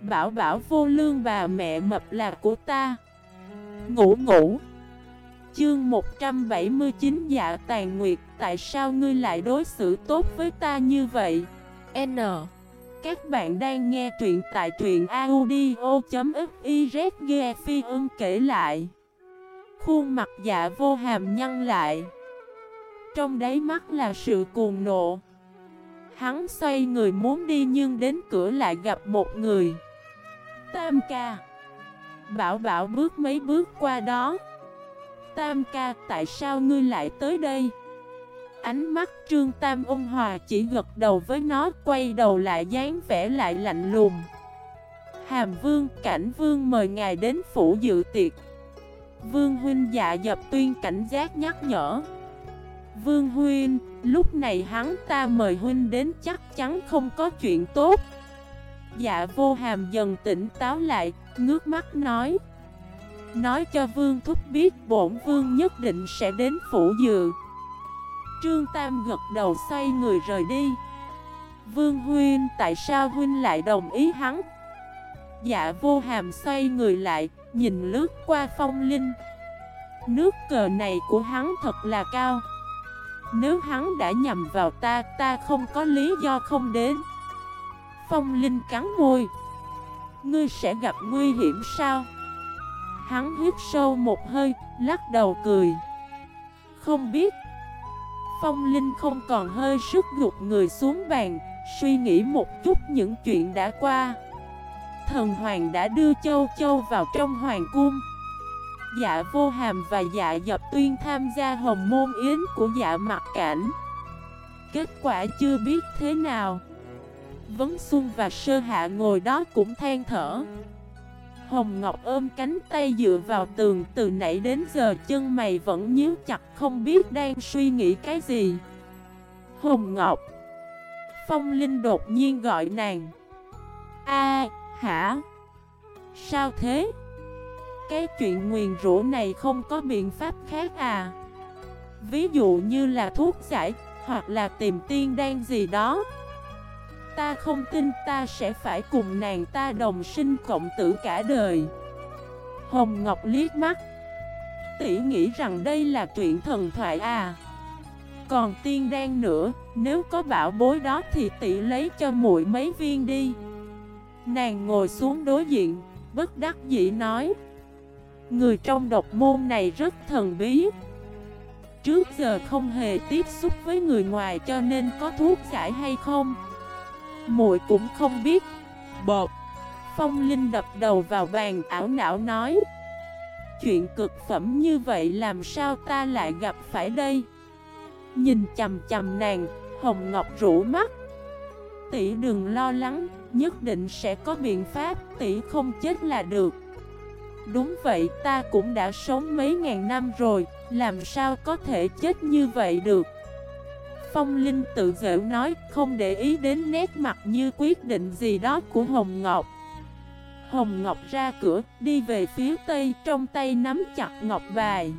Bảo bảo vô lương bà mẹ mập là của ta. Ngủ ngủ. Chương 179 Dạ Tàn Nguyệt Tại sao ngươi lại đối xử tốt với ta như vậy? N. Các bạn đang nghe truyện tại truyện audio.xyz Ghe Phi ưng kể lại. Khuôn mặt dạ vô hàm nhăn lại. Trong đáy mắt là sự cuồng nộ. Hắn xoay người muốn đi nhưng đến cửa lại gặp một người Tam ca. Bảo bảo bước mấy bước qua đó. Tam ca tại sao ngươi lại tới đây? Ánh mắt trương tam ôn hòa chỉ gật đầu với nó Quay đầu lại dáng vẻ lại lạnh lùng. Hàm vương cảnh vương mời ngài đến phủ dự tiệc. Vương huynh dạ dập tuyên cảnh giác nhắc nhở. Vương huynh, lúc này hắn ta mời huynh đến chắc chắn không có chuyện tốt. Dạ vô hàm dần tỉnh táo lại, ngước mắt nói. Nói cho vương thúc biết bổn vương nhất định sẽ đến phủ dự. Trương Tam gật đầu xoay người rời đi. Vương huynh tại sao huynh lại đồng ý hắn? Dạ vô hàm xoay người lại Nhìn lướt qua phong linh. Nước cờ này của hắn thật là cao. Nếu hắn đã nhầm vào ta Ta không có lý do không đến. Phong Linh cắn môi. Ngươi sẽ gặp nguy hiểm sao? Hắn hít sâu một hơi, Lắc đầu cười. Không biết. Phong Linh không còn hơi sức gục người xuống bàn, Suy nghĩ một chút những chuyện đã qua. Thần Hoàng đã đưa Châu Châu vào trong Hoàng Cung. Dạ Vô Hàm và Dạ Dập Tuyên tham gia hồng môn yến của Dạ Mặt Cảnh. Kết quả chưa biết thế nào. Vấn Xuân và Sơ Hạ ngồi đó cũng than thở. Hồng Ngọc ôm cánh tay dựa vào tường, từ nãy đến giờ chân mày vẫn nhíu chặt, không biết đang suy nghĩ cái gì. Hồng Ngọc, Phong Linh đột nhiên gọi nàng. A, hả? Sao thế? Cái chuyện nguyền rủa này không có biện pháp khác à? Ví dụ như là thuốc giải Hoặc là tìm tiên đan gì đó. Ta không tin ta sẽ phải cùng nàng ta đồng sinh cộng tử cả đời. Hồng Ngọc liếc mắt Tỷ nghĩ rằng đây là chuyện thần thoại à. Còn tiên đan nữa, Nếu có bảo bối đó thì tỷ lấy cho muội mấy viên đi. Nàng ngồi xuống đối diện, Bất đắc dĩ nói, Người trong độc môn này rất thần bí. Trước giờ không hề tiếp xúc với người ngoài cho nên có thuốc giải hay không? Muội cũng không biết. Bột. Phong Linh đập đầu vào bàn ảo não nói, Chuyện cực phẩm như vậy làm sao ta lại gặp phải đây? Nhìn chầm chầm nàng, Hồng Ngọc rủ mắt. Tỷ đừng lo lắng, Nhất định sẽ có biện pháp, Tỷ không chết là được. Đúng vậy, ta cũng đã sống mấy ngàn năm rồi, Làm sao có thể chết như vậy được? Phong Linh tự dễu nói, không để ý đến nét mặt như quyết định gì đó của Hồng Ngọc. Hồng Ngọc ra cửa, đi về phía tây, trong tay nắm chặt ngọc bài.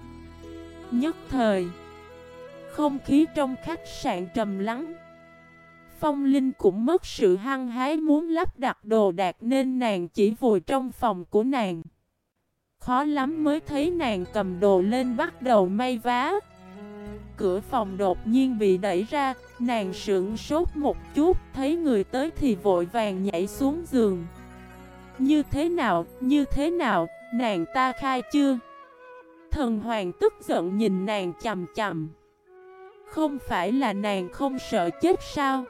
Nhất thời, Không khí trong khách sạn trầm lắng. Phong Linh cũng mất sự hăng hái muốn lắp đặt đồ đạc nên nàng chỉ vùi trong phòng của nàng. Khó lắm mới thấy nàng cầm đồ lên bắt đầu may vá cửa phòng đột nhiên bị đẩy ra, nàng sững sốt một chút, thấy người tới thì vội vàng nhảy xuống giường. Như thế nào, như thế nào, nàng ta khai chưa? Thần hoàng tức giận nhìn nàng chầm chầm. Không phải là nàng không sợ chết sao?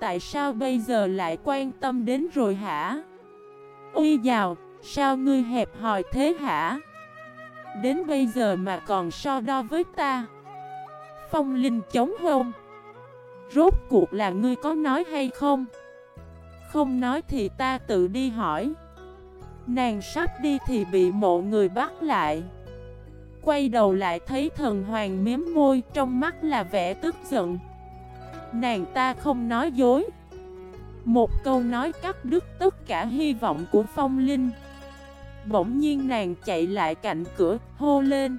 Tại sao bây giờ lại quan tâm đến rồi hả? Ui dào, sao ngươi hẹp hòi thế hả? Đến bây giờ mà còn so đo với ta phong linh chống hôn. Rốt cuộc là ngươi có nói hay không? Không nói thì ta tự đi hỏi. Nàng sắp đi thì bị mộ người bắt lại. Quay đầu lại thấy thần hoàng miếm môi, Trong mắt là vẻ tức giận. Nàng ta không nói dối. Một câu nói cắt đứt tất cả hy vọng của phong linh. Bỗng nhiên nàng chạy lại cạnh cửa, hô lên.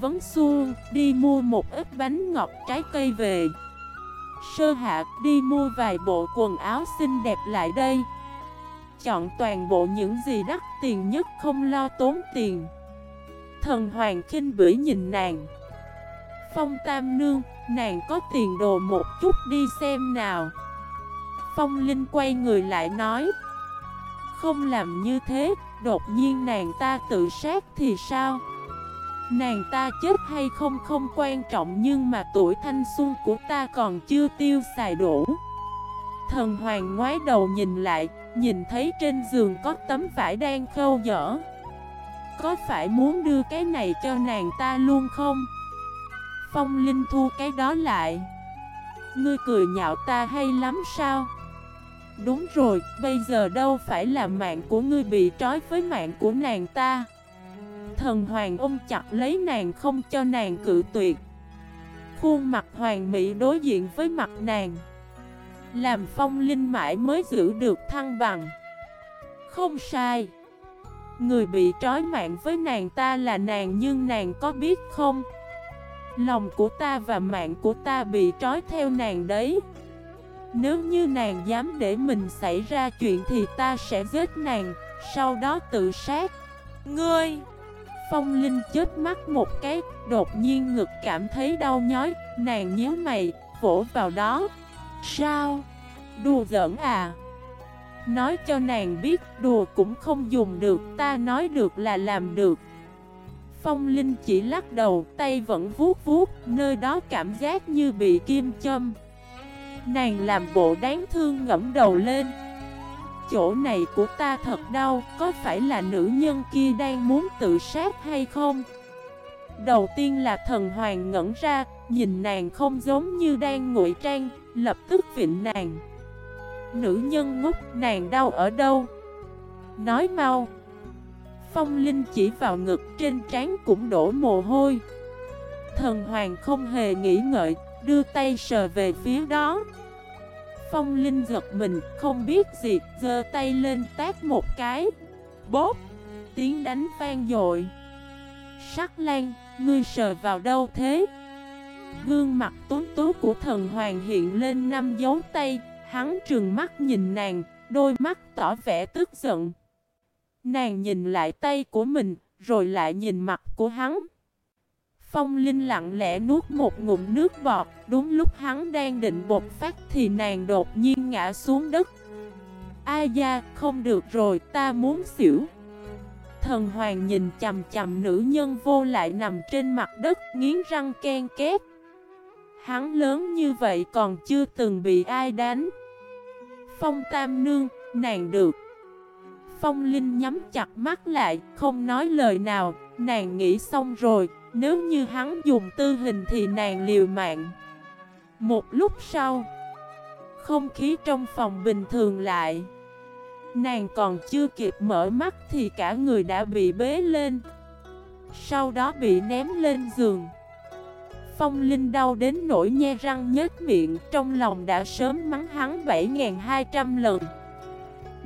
Vấn xuông, đi mua một ít bánh ngọt trái cây về. Sơ hạ, đi mua vài bộ quần áo xinh đẹp lại đây. Chọn toàn bộ những gì đắt tiền nhất không lo tốn tiền. Thần Hoàng khinh bỉ nhìn nàng. Phong Tam Nương, nàng có tiền đồ một chút đi xem nào. Phong Linh quay người lại nói. Không làm như thế, đột nhiên nàng ta tự sát thì sao? Nàng ta chết hay không không quan trọng nhưng mà tuổi thanh xuân của ta còn chưa tiêu xài đủ Thần hoàng ngoái đầu nhìn lại, nhìn thấy trên giường có tấm vải đang khâu dở Có phải muốn đưa cái này cho nàng ta luôn không? Phong Linh thu cái đó lại Ngươi cười nhạo ta hay lắm sao? Đúng rồi, bây giờ đâu phải là mạng của ngươi bị trói với mạng của nàng ta Thần hoàng ôm chặt lấy nàng không cho nàng cự tuyệt. Khuôn mặt hoàng mỹ đối diện với mặt nàng. Làm phong linh mãi mới giữ được thăng bằng. Không sai. Người bị trói mạng với nàng ta là nàng nhưng nàng có biết không? Lòng của ta và mạng của ta bị trói theo nàng đấy. Nếu như nàng dám để mình xảy ra chuyện thì ta sẽ giết nàng, Sau đó tự sát. Ngươi! Phong Linh chết mắt một cái Đột nhiên ngực cảm thấy đau nhói Nàng nhớ mày Vỗ vào đó Sao Đùa giỡn à Nói cho nàng biết đùa cũng không dùng được Ta nói được là làm được Phong Linh chỉ lắc đầu, tay vẫn vuốt vuốt, nơi đó cảm giác như bị kim châm. Nàng làm bộ đáng thương ngẫm đầu lên. Chỗ này của ta thật đau, có phải là nữ nhân kia đang muốn tự sát hay không? Đầu tiên là thần hoàng ngẩn ra, nhìn nàng không giống như đang ngụy trang, lập tức vịnh nàng. Nữ nhân ngốc, nàng đau ở đâu? Nói mau. Phong Linh chỉ vào ngực trên trán cũng đổ mồ hôi Thần Hoàng không hề nghĩ ngợi Đưa tay sờ về phía đó Phong Linh giật mình Không biết gì giơ tay lên tát một cái. Bốp! Tiếng đánh vang dội. Sắc lan Ngươi sờ vào đâu thế? Gương mặt tuấn tú của thần hoàng hiện lên năm dấu tay. Hắn trừng mắt nhìn nàng Đôi mắt tỏ vẻ tức giận. Nàng nhìn lại tay của mình, rồi lại nhìn mặt của hắn. Phong Linh lặng lẽ nuốt một ngụm nước bọt, đúng lúc hắn đang định bột phát thì nàng đột nhiên ngã xuống đất. A da, không được rồi, ta muốn xỉu. Thần hoàng nhìn chầm chầm nữ nhân vô lại nằm trên mặt đất, nghiến răng ken két. Hắn lớn như vậy còn chưa từng bị ai đánh. Phong Tam Nương, nàng được. Phong Linh nhắm chặt mắt lại, không nói lời nào, nàng nghĩ xong rồi, nếu như hắn dùng tư hình thì nàng liều mạng. Một lúc sau, không khí trong phòng bình thường lại. Nàng còn chưa kịp mở mắt thì cả người đã bị bế lên. Sau đó bị ném lên giường. Phong Linh đau đến nỗi nhe răng nhếch miệng, trong lòng đã sớm mắng hắn 7.200 lần.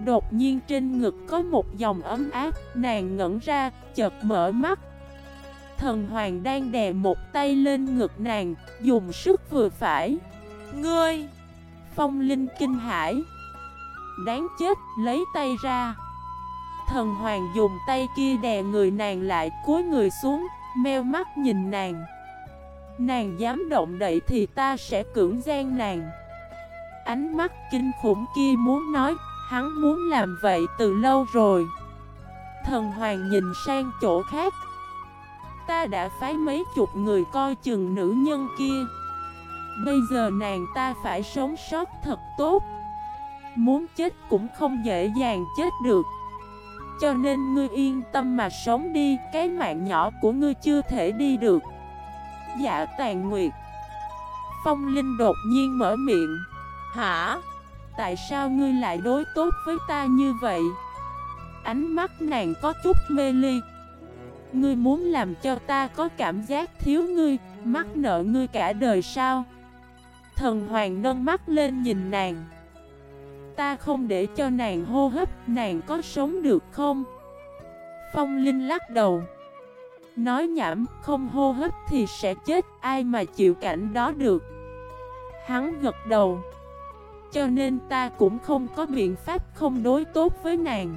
Đột nhiên trên ngực có một dòng ấm áp, nàng ngẩn ra, chợt mở mắt. Thần hoàng đang đè một tay lên ngực nàng, dùng sức vừa phải. Ngươi! Phong linh kinh hải. Đáng chết, lấy tay ra. Thần hoàng dùng tay kia đè người nàng lại, cúi người xuống, meo mắt nhìn nàng. Nàng dám động đậy thì ta sẽ cưỡng gian nàng. Ánh mắt kinh khủng kia muốn nói Hắn muốn làm vậy từ lâu rồi Thần hoàng nhìn sang chỗ khác Ta đã phái mấy chục người coi chừng nữ nhân kia. Bây giờ nàng ta phải sống sót thật tốt. Muốn chết cũng không dễ dàng chết được. Cho nên ngươi yên tâm mà sống đi Cái mạng nhỏ của ngươi chưa thể đi được. Dạ tàn nguyệt. Phong Linh đột nhiên mở miệng. Hả? Tại sao ngươi lại đối tốt với ta như vậy? Ánh mắt nàng có chút mê ly Ngươi muốn làm cho ta có cảm giác thiếu ngươi, Mắc nợ ngươi cả đời sao? Thần hoàng nâng mắt lên nhìn nàng. Ta không để cho nàng hô hấp, Nàng có sống được không? Phong Linh lắc đầu. Nói nhảm, không hô hấp thì sẽ chết, Ai mà chịu cảnh đó được? Hắn gật đầu. Cho nên ta cũng không có biện pháp không đối tốt với nàng.